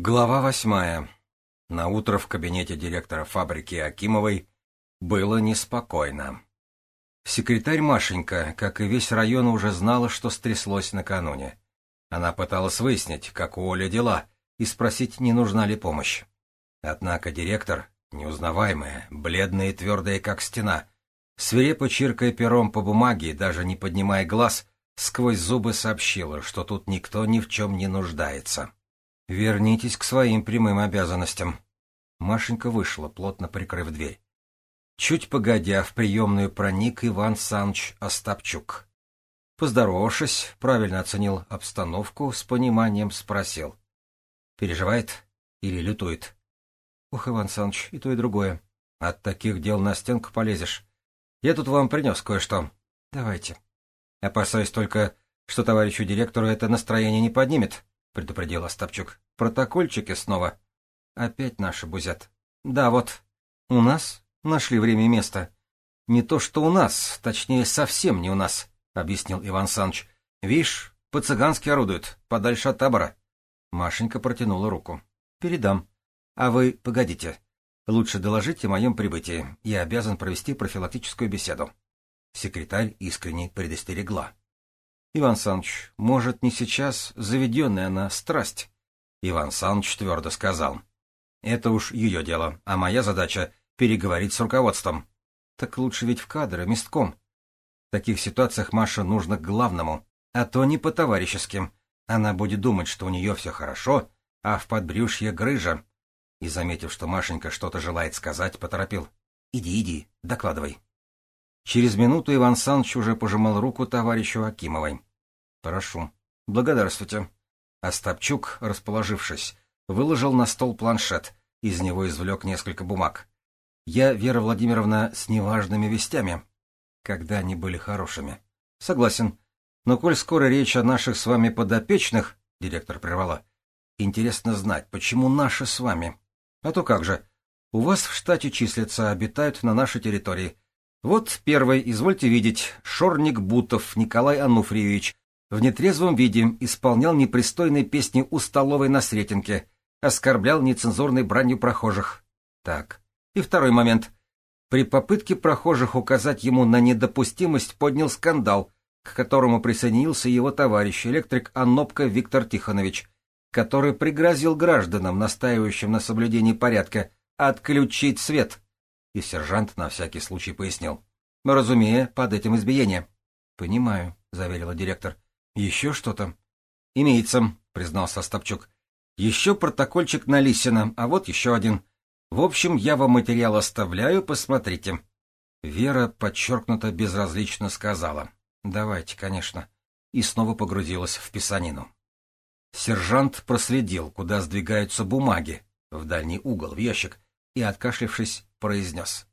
Глава восьмая. На утро в кабинете директора фабрики Акимовой было неспокойно. Секретарь Машенька, как и весь район, уже знала, что стряслось накануне. Она пыталась выяснить, как у Оли дела, и спросить, не нужна ли помощь. Однако директор, неузнаваемая, бледная и твердая, как стена, свирепо чиркая пером по бумаге, даже не поднимая глаз, сквозь зубы сообщила, что тут никто ни в чем не нуждается. «Вернитесь к своим прямым обязанностям». Машенька вышла, плотно прикрыв дверь. Чуть погодя, в приемную проник Иван Санч Остапчук. Поздоровавшись, правильно оценил обстановку, с пониманием спросил. «Переживает или лютует?» «Ух, Иван Санч, и то, и другое. От таких дел на стенку полезешь. Я тут вам принес кое-что. Давайте. Опасаюсь только, что товарищу директору это настроение не поднимет. — предупредил Остапчук. — Протокольчики снова. — Опять наши бузят. — Да, вот. У нас нашли время и место. — Не то, что у нас, точнее, совсем не у нас, — объяснил Иван Саныч. — Вишь, по-цыгански орудуют, подальше от табора. Машенька протянула руку. — Передам. — А вы погодите. Лучше доложите о моем прибытии. Я обязан провести профилактическую беседу. Секретарь искренне предостерегла. Иван Саныч, может, не сейчас заведенная она страсть? Иван Саныч твердо сказал. Это уж ее дело, а моя задача — переговорить с руководством. Так лучше ведь в кадры, местком. В таких ситуациях Маше нужно к главному, а то не по-товарищеским. Она будет думать, что у нее все хорошо, а в подбрюшье грыжа. И, заметив, что Машенька что-то желает сказать, поторопил. — Иди, иди, докладывай. Через минуту Иван Саныч уже пожимал руку товарищу Акимовой. — Прошу. — Благодарствуйте. Остапчук, расположившись, выложил на стол планшет, из него извлек несколько бумаг. Я, Вера Владимировна, с неважными вестями. Когда они были хорошими. Согласен. Но коль скоро речь о наших с вами подопечных, директор прервала, интересно знать, почему наши с вами. А то как же. У вас в штате числятся, обитают на нашей территории. Вот первый, извольте видеть, Шорник Бутов Николай Ануфриевич, в нетрезвом виде исполнял непристойные песни у столовой на Сретенке, оскорблял нецензурной бранью прохожих. Так. И второй момент. При попытке прохожих указать ему на недопустимость поднял скандал, к которому присоединился его товарищ, электрик Анопка Виктор Тихонович, который пригрозил гражданам, настаивающим на соблюдении порядка, отключить свет и сержант на всякий случай пояснил. «Разумея, под этим избиение». «Понимаю», — заверила директор. «Еще что-то?» «Имеется», — признался Остапчук. «Еще протокольчик на Лисина, а вот еще один. В общем, я вам материал оставляю, посмотрите». Вера подчеркнуто безразлично сказала. «Давайте, конечно». И снова погрузилась в писанину. Сержант проследил, куда сдвигаются бумаги, в дальний угол, в ящик, и, откашлившись, произнес.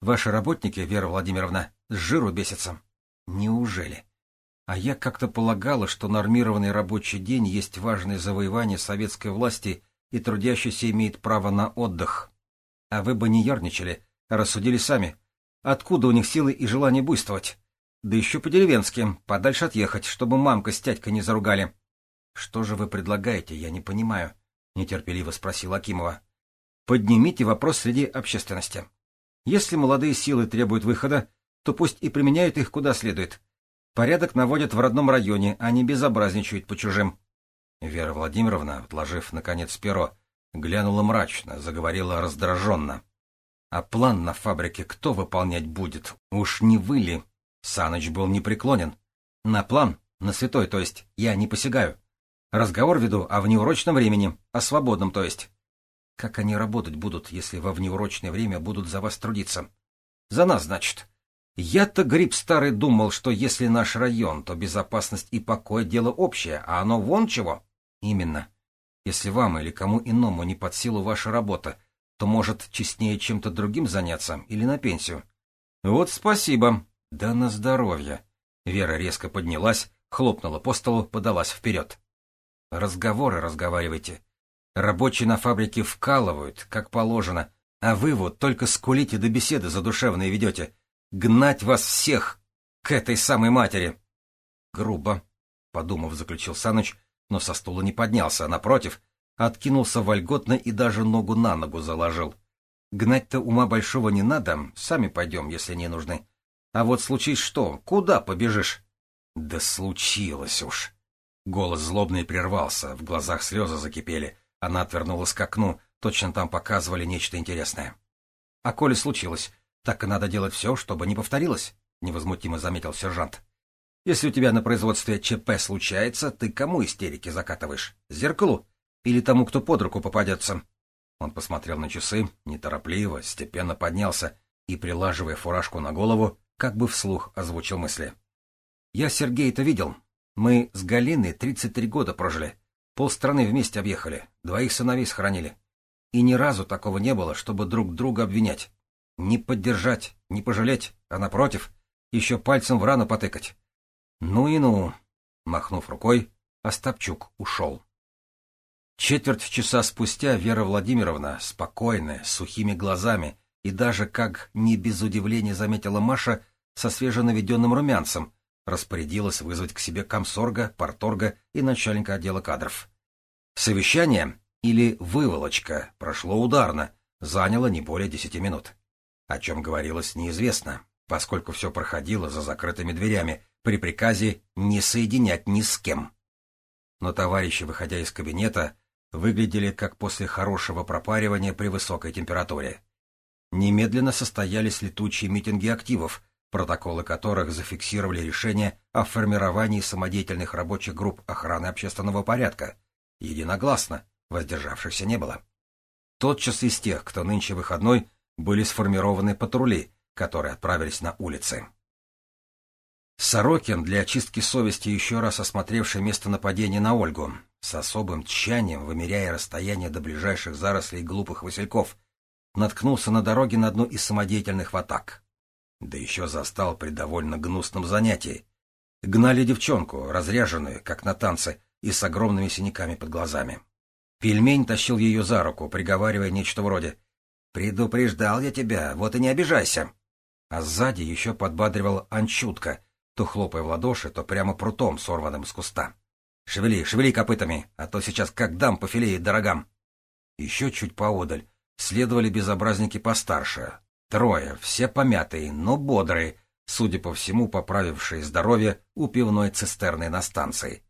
«Ваши работники, Вера Владимировна, с жиру бесятся». «Неужели?» А я как-то полагала, что нормированный рабочий день есть важное завоевание советской власти, и трудящийся имеет право на отдых. А вы бы не ерничали, а рассудили сами. Откуда у них силы и желание буйствовать? Да еще по-деревенски, подальше отъехать, чтобы мамка с тядькой не заругали. — Что же вы предлагаете, я не понимаю? — нетерпеливо спросил Акимова. Поднимите вопрос среди общественности. Если молодые силы требуют выхода, то пусть и применяют их куда следует. Порядок наводят в родном районе, а не безобразничают по чужим. Вера Владимировна, отложив, наконец, перо, глянула мрачно, заговорила раздраженно. А план на фабрике кто выполнять будет? Уж не вы ли? Саныч был непреклонен. На план, на святой, то есть, я не посягаю. Разговор веду о внеурочном времени, о свободном, то есть. Как они работать будут, если во внеурочное время будут за вас трудиться? За нас, значит. Я-то, гриб старый, думал, что если наш район, то безопасность и покой — дело общее, а оно вон чего. Именно. Если вам или кому иному не под силу ваша работа, то, может, честнее чем-то другим заняться или на пенсию. Вот спасибо. Да на здоровье. Вера резко поднялась, хлопнула по столу, подалась вперед. Разговоры разговаривайте. Рабочие на фабрике вкалывают, как положено, а вы вот только скулите до беседы задушевные ведете. Гнать вас всех к этой самой матери. Грубо, — подумав, заключил Саныч, но со стула не поднялся, а напротив, откинулся вольготно и даже ногу на ногу заложил. Гнать-то ума большого не надо, сами пойдем, если не нужны. А вот случись что, куда побежишь? Да случилось уж. Голос злобный прервался, в глазах слезы закипели. Она отвернулась к окну, точно там показывали нечто интересное. — А коли случилось, так и надо делать все, чтобы не повторилось, — невозмутимо заметил сержант. — Если у тебя на производстве ЧП случается, ты кому истерики закатываешь? Зеркалу? Или тому, кто под руку попадется? Он посмотрел на часы, неторопливо, степенно поднялся и, прилаживая фуражку на голову, как бы вслух озвучил мысли. — Я Сергея-то видел. Мы с Галиной 33 года прожили. Полстраны вместе объехали, двоих сыновей сохранили. И ни разу такого не было, чтобы друг друга обвинять. Не поддержать, не пожалеть, а напротив, еще пальцем в рану потыкать. Ну и ну. Махнув рукой, Остапчук ушел. Четверть часа спустя Вера Владимировна, спокойная, с сухими глазами, и даже, как не без удивления заметила Маша, со свеженаведенным румянцем, распорядилась вызвать к себе комсорга, порторга и начальника отдела кадров. Совещание, или выволочка, прошло ударно, заняло не более десяти минут. О чем говорилось неизвестно, поскольку все проходило за закрытыми дверями при приказе не соединять ни с кем. Но товарищи, выходя из кабинета, выглядели как после хорошего пропаривания при высокой температуре. Немедленно состоялись летучие митинги активов, протоколы которых зафиксировали решение о формировании самодеятельных рабочих групп охраны общественного порядка. Единогласно, воздержавшихся не было. Тотчас из тех, кто нынче выходной, были сформированы патрули, которые отправились на улицы. Сорокин, для очистки совести еще раз осмотревший место нападения на Ольгу, с особым тщанием вымеряя расстояние до ближайших зарослей глупых васильков, наткнулся на дороге на одну из самодеятельных атак. Да еще застал при довольно гнусном занятии. Гнали девчонку, разряженную, как на танце, и с огромными синяками под глазами. Пельмень тащил ее за руку, приговаривая нечто вроде «Предупреждал я тебя, вот и не обижайся». А сзади еще подбадривал Анчутка, то хлопая в ладоши, то прямо прутом, сорванным с куста. «Шевели, шевели копытами, а то сейчас как дам по филе дорогам». Еще чуть поодаль следовали безобразники постарше. Трое, все помятые, но бодрые, судя по всему, поправившие здоровье у пивной цистерны на станции.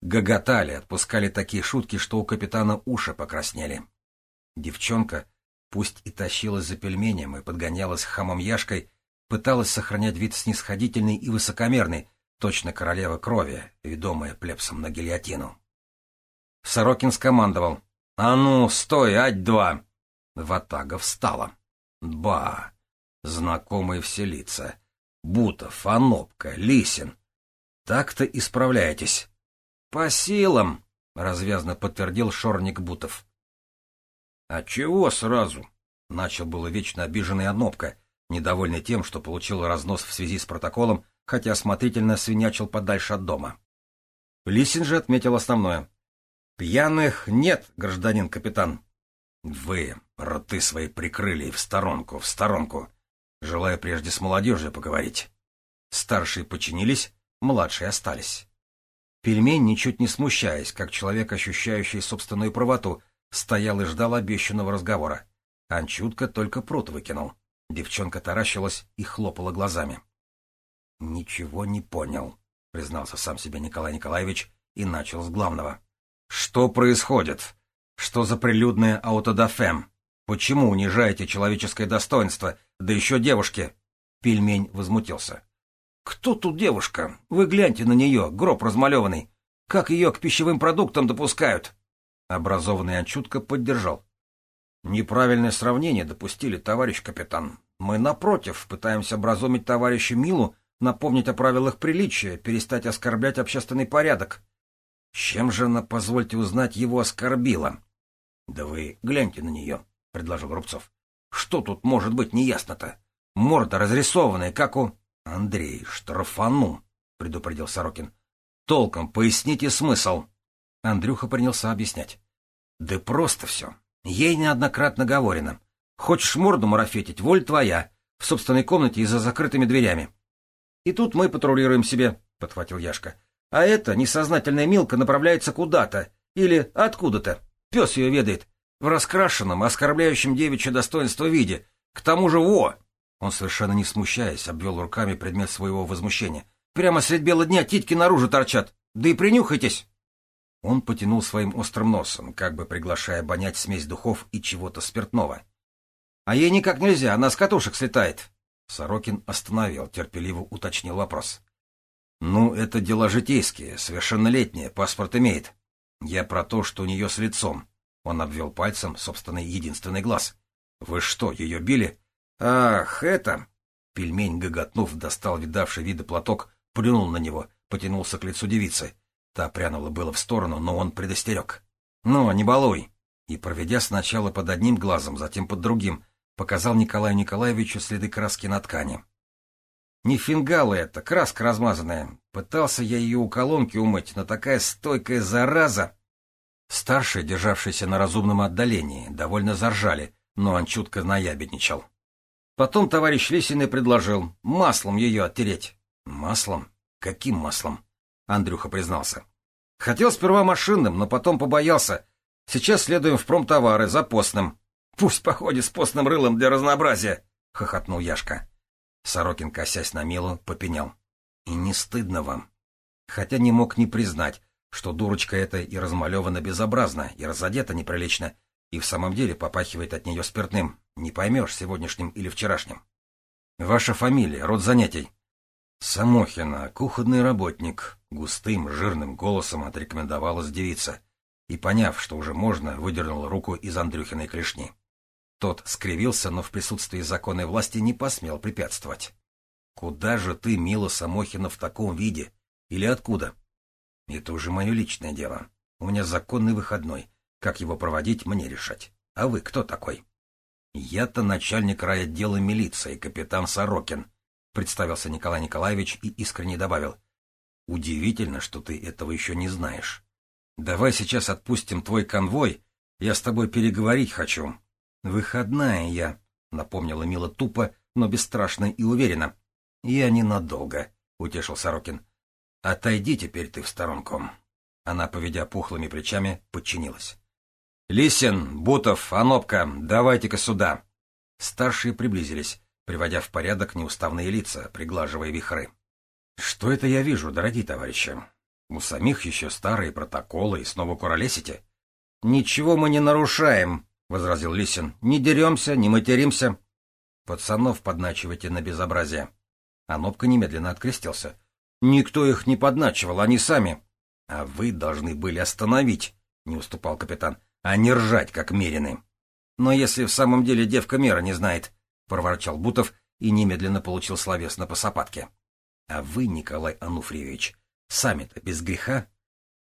Гоготали, отпускали такие шутки, что у капитана уши покраснели. Девчонка, пусть и тащилась за пельменем и подгонялась хамом Яшкой, пыталась сохранять вид снисходительный и высокомерный, точно королева крови, ведомая плебсом на гильотину. Сорокин скомандовал. «А ну, стой, ать-два!» Ватага встала. Ба! Знакомые все лица. Бутов, Анопка, Лисин. Так-то исправляетесь. По силам, развязно подтвердил шорник Бутов. А чего сразу? Начал было вечно обиженный Анопка, недовольный тем, что получил разнос в связи с протоколом, хотя осмотрительно свинячил подальше от дома. Лисин же отметил основное. «Пьяных нет, гражданин капитан». «Вы рты свои прикрыли и в сторонку, в сторонку. Желаю прежде с молодежью поговорить». Старшие подчинились, младшие остались. Пельмень, ничуть не смущаясь, как человек, ощущающий собственную правоту, стоял и ждал обещанного разговора. Анчутка только прут выкинул. Девчонка таращилась и хлопала глазами. — Ничего не понял, — признался сам себе Николай Николаевич и начал с главного. — Что происходит? Что за прилюдное аутодафем? Почему унижаете человеческое достоинство, да еще девушки? Пельмень возмутился. — Кто тут девушка? Вы гляньте на нее, гроб размалеванный. Как ее к пищевым продуктам допускают? Образованный Анчутка поддержал. Неправильное сравнение допустили, товарищ капитан. Мы, напротив, пытаемся образумить товарища Милу, напомнить о правилах приличия, перестать оскорблять общественный порядок. Чем же она, позвольте узнать, его оскорбила? — Да вы гляньте на нее, — предложил Рубцов. — Что тут может быть неясно-то? Морда разрисованная, как у... — Андрей, штрафану, — предупредил Сорокин. — Толком поясните смысл. Андрюха принялся объяснять. — Да просто все. Ей неоднократно говорено. Хочешь морду марафетить, воль твоя, в собственной комнате и за закрытыми дверями. И тут мы патрулируем себе, — подхватил Яшка. А эта несознательная Милка направляется куда-то или откуда-то. Пес ее ведает. В раскрашенном, оскорбляющем девичье достоинство виде. К тому же во!» Он, совершенно не смущаясь, обвел руками предмет своего возмущения. «Прямо средь бела дня титьки наружу торчат. Да и принюхайтесь!» Он потянул своим острым носом, как бы приглашая обонять смесь духов и чего-то спиртного. «А ей никак нельзя, она с катушек слетает!» Сорокин остановил, терпеливо уточнил вопрос. «Ну, это дела житейские, совершеннолетние, паспорт имеет. Я про то, что у нее с лицом». Он обвел пальцем собственный единственный глаз. «Вы что, ее били?» «Ах, это...» Пельмень, гоготнув, достал видавший виды платок, плюнул на него, потянулся к лицу девицы. Та прянула было в сторону, но он предостерег. «Ну, не балуй!» И, проведя сначала под одним глазом, затем под другим, показал Николаю Николаевичу следы краски на ткани. «Не фингалы это, краска размазанная. Пытался я ее у колонки умыть, но такая стойкая зараза!» Старшие, державшиеся на разумном отдалении, довольно заржали, но он чутко наябедничал. Потом товарищ Лесиный предложил маслом ее оттереть. «Маслом? Каким маслом?» Андрюха признался. Хотел сперва машинным, но потом побоялся. Сейчас следуем в промтовары за постным. Пусть походит с постным рылом для разнообразия, — хохотнул Яшка. Сорокин, косясь на Милу, попенял. И не стыдно вам. Хотя не мог не признать, что дурочка эта и размалевана безобразно, и разодета неприлично, и в самом деле попахивает от нее спиртным. Не поймешь, сегодняшним или вчерашним. Ваша фамилия, род занятий. Самохина, кухонный работник, густым, жирным голосом отрекомендовалась девица, и, поняв, что уже можно, выдернула руку из Андрюхиной клешни. Тот скривился, но в присутствии законной власти не посмел препятствовать. «Куда же ты, Мила Самохина, в таком виде? Или откуда?» «Это уже мое личное дело. У меня законный выходной. Как его проводить, мне решать. А вы кто такой?» «Я-то начальник райотдела милиции, капитан Сорокин», — представился Николай Николаевич и искренне добавил. «Удивительно, что ты этого еще не знаешь. Давай сейчас отпустим твой конвой, я с тобой переговорить хочу». «Выходная я», — напомнила Мила тупо, но бесстрашно и уверенно. «Я ненадолго», — утешил Сорокин. «Отойди теперь ты в сторонку». Она, поведя пухлыми плечами, подчинилась. «Лисин, Бутов, Анопка, давайте-ка сюда!» Старшие приблизились приводя в порядок неуставные лица, приглаживая вихры. «Что это я вижу, дорогие товарищи? У самих еще старые протоколы, и снова куролесите?» «Ничего мы не нарушаем», — возразил Лисин. «Не деремся, не материмся». «Пацанов подначивайте на безобразие». Анопка немедленно открестился. «Никто их не подначивал, они сами». «А вы должны были остановить», — не уступал капитан, — «а не ржать, как мерины». «Но если в самом деле девка мера не знает, проворчал Бутов и немедленно получил словесно по сапатке. А вы, Николай Ануфриевич, сами-то без греха?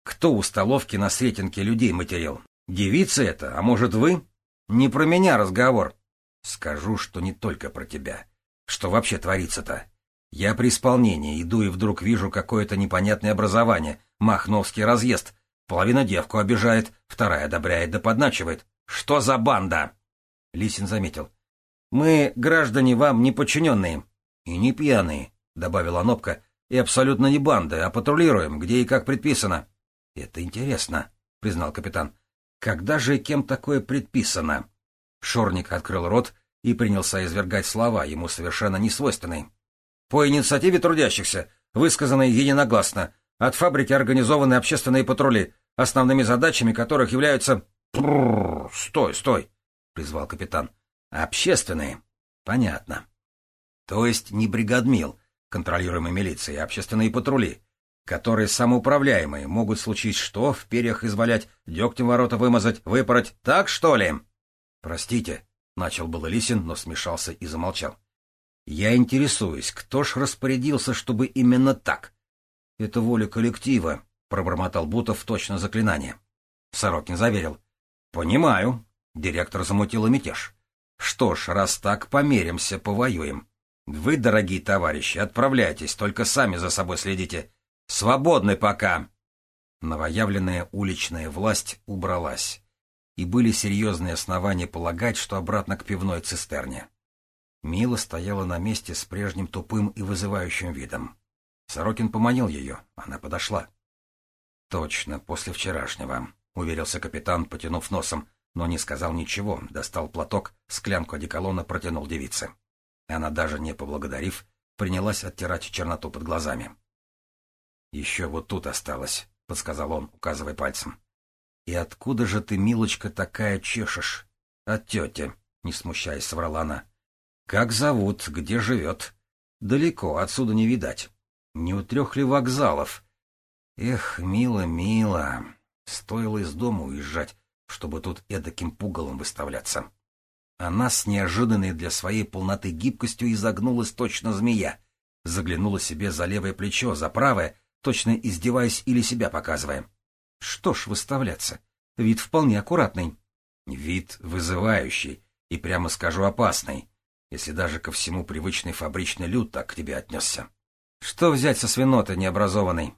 Кто у столовки на Сретенке людей материл? Девица это, а может вы? Не про меня разговор. Скажу, что не только про тебя. Что вообще творится-то? Я при исполнении иду и вдруг вижу какое-то непонятное образование, махновский разъезд. Половина девку обижает, вторая одобряет да подначивает. Что за банда? Лисин заметил. Мы, граждане, вам не подчиненные. И не пьяные, — добавила Анопка, — и абсолютно не банды, а патрулируем, где и как предписано. — Это интересно, — признал капитан. — Когда же и кем такое предписано? Шорник открыл рот и принялся извергать слова, ему совершенно несвойственные. По инициативе трудящихся, высказанные единогласно, от фабрики организованы общественные патрули, основными задачами которых являются... — Стой, стой! — призвал капитан. — Общественные. Понятно. То есть не бригадмил, контролируемый милицией, а общественные патрули, которые самоуправляемые, могут случить что, в перьях извалять, дегтем ворота вымазать, выпороть, так что ли? Простите, начал было Лисин, но смешался и замолчал. Я интересуюсь, кто ж распорядился, чтобы именно так? Это воля коллектива, пробормотал Бутов точно заклинание. Сорокин заверил. Понимаю. Директор замутил мятеж. Что ж, раз так, померимся, повоюем. Вы, дорогие товарищи, отправляйтесь, только сами за собой следите. Свободны пока!» Новоявленная уличная власть убралась, и были серьезные основания полагать, что обратно к пивной цистерне. Мила стояла на месте с прежним тупым и вызывающим видом. Сорокин поманил ее, она подошла. «Точно, после вчерашнего. — уверился капитан, потянув носом, но не сказал ничего, достал платок, склянку одеколона протянул девице. Она, даже не поблагодарив, принялась оттирать черноту под глазами. «Еще вот тут осталось», — подсказал он, указывая пальцем. «И откуда же ты, милочка, такая чешешь?» «От тети», — не смущаясь, соврала она. «Как зовут? Где живет?» «Далеко, отсюда не видать. Не у трех ли вокзалов?» «Эх, мило, мило. Стоило из дома уезжать, чтобы тут эдаким пугалом выставляться». Она с неожиданной для своей полноты гибкостью изогнулась точно змея. Заглянула себе за левое плечо, за правое, точно издеваясь или себя показывая. Что ж выставляться? Вид вполне аккуратный. Вид вызывающий и, прямо скажу, опасный, если даже ко всему привычный фабричный люд так к тебе отнесся. Что взять со свиноты необразованной?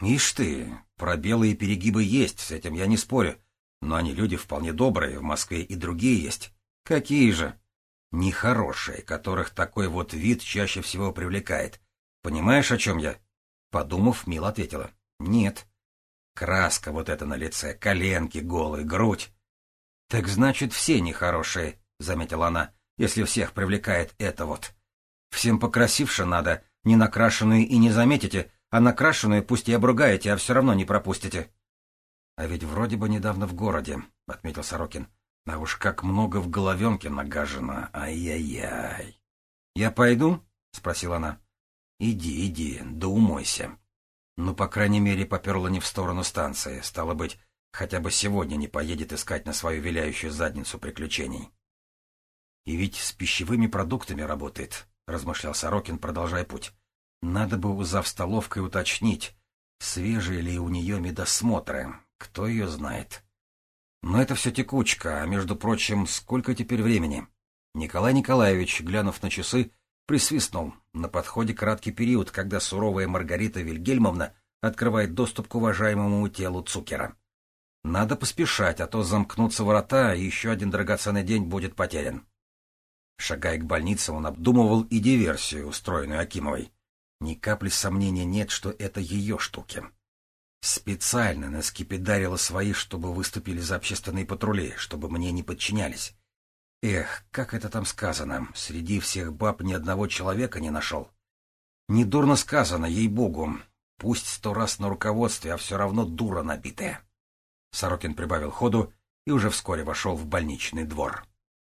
Ишь ты, пробелы и перегибы есть, с этим я не спорю. Но они люди вполне добрые, в Москве и другие есть. Какие же? Нехорошие, которых такой вот вид чаще всего привлекает. Понимаешь, о чем я? Подумав, Мил ответила. Нет. Краска вот эта на лице, коленки голые, грудь. Так значит, все нехорошие, заметила она, если всех привлекает это вот. Всем покрасивше надо, не накрашенные и не заметите, а накрашенные пусть и обругаете, а все равно не пропустите. А ведь вроде бы недавно в городе, отметил Сорокин. А уж как много в головенке нагажено, ай-яй-яй. Я пойду? спросила она. Иди, иди, да умойся. Ну, по крайней мере, поперла не в сторону станции. Стало быть, хотя бы сегодня не поедет искать на свою виляющую задницу приключений. И ведь с пищевыми продуктами работает, размышлял Сорокин, продолжая путь. Надо бы у завстоловкой уточнить, свежие ли у нее медосмотры, кто ее знает. Но это все текучка, а между прочим, сколько теперь времени? Николай Николаевич, глянув на часы, Присвистнул. На подходе краткий период, когда суровая Маргарита Вильгельмовна открывает доступ к уважаемому телу Цукера. Надо поспешать, а то замкнутся ворота, и еще один драгоценный день будет потерян. Шагая к больнице, он обдумывал и диверсию, устроенную Акимовой. Ни капли сомнения нет, что это ее штуки. Специально наскипидарила свои, чтобы выступили за общественные патрули, чтобы мне не подчинялись. Эх, как это там сказано, среди всех баб ни одного человека не нашел. Недурно сказано, ей-богу. Пусть сто раз на руководстве, а все равно дура набитая. Сорокин прибавил ходу и уже вскоре вошел в больничный двор.